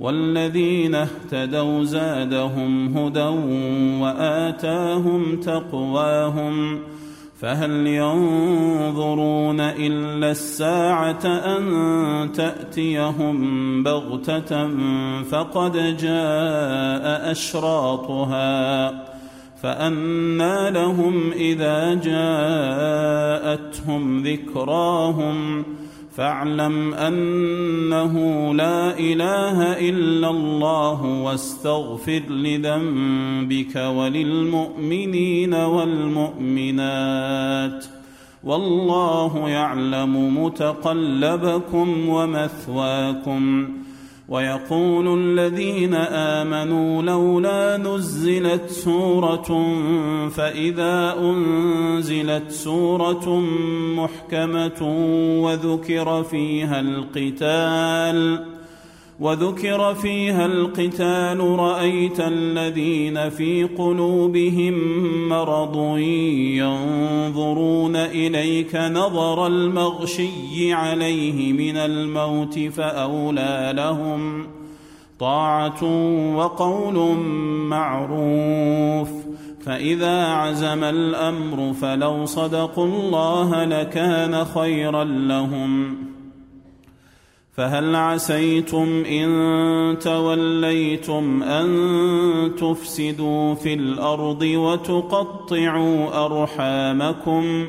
والذين اهتدوا زادهم هدى وآتاهم تقواهم فهل ينظرون إلا الساعة أن تأتيهم بغتة فقد جاء أشراطها فانى لهم إذا جاءتهم ذكراهم فاعلم أنه لا إله إلا الله واستغفر لذنبك وللمؤمنين والمؤمنات والله يعلم متقلبكم ومثواكم ويقول الذين آمنوا لولا نزلت سورة فإذا أنزلت سورة محكمة وذكر فيها القتال وذكر فيها القتال رأيت الذين في قلوبهم مرض ينظرون إليك نظر المغشي عليه من الموت فأولى لهم طاعة وقول معروف فإذا عزم الأمر فلو صدقوا الله لكان خيرا لهم فهل عسيتم إن توليتم أن تفسدوا في الأرض وتقطعوا أرحامكم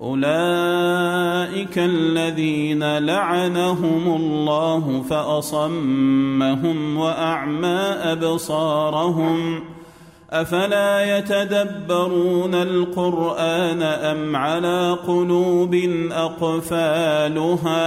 أولئك الذين لعنهم الله فأصمهم وأعمى أبصارهم أفلا يتدبرون القرآن أم على قلوب أقفالها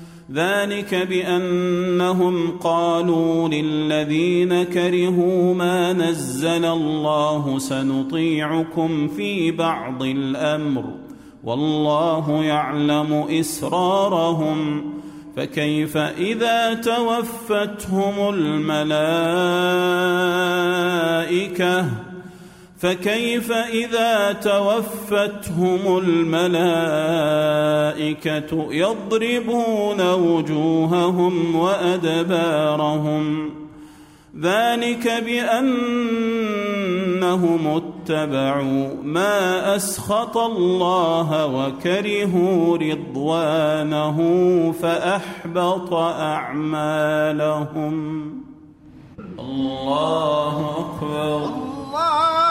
ذلك بأنهم قالوا للذين كرهوا ما نزل الله سنطيعكم في بعض الأمر والله يعلم إسرارهم فكيف إذا توفتهم الملائكة فكيف إذا توفتهم الملائكة يضربون وجوههم وأدبارهم ذلك بأنهم اتبعوا ما أسخط الله وكرهوا رضوانه فأحبط أعمالهم. الله أكبر. الله أكبر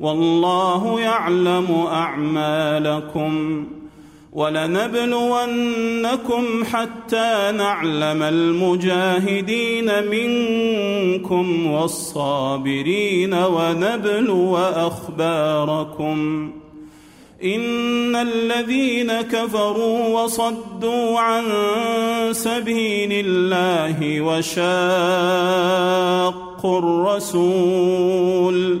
والله يعلم أعمالكم ولنبلونكم حتى نعلم المجاهدين منكم والصابرين ونبلو أخباركم إن الذين كفروا وصدوا عن سبيل الله وشاقوا الرسول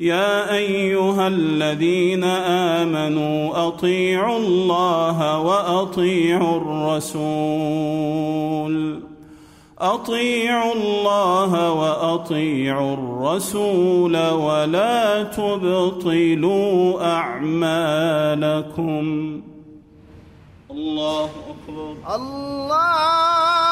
يا أيها الذين آمنوا أطيعوا الله وأطيعوا الرسول. أطيعوا الله وأطيعوا الرسول ولا تبطلوا أعمالكم. الله أكبر. الله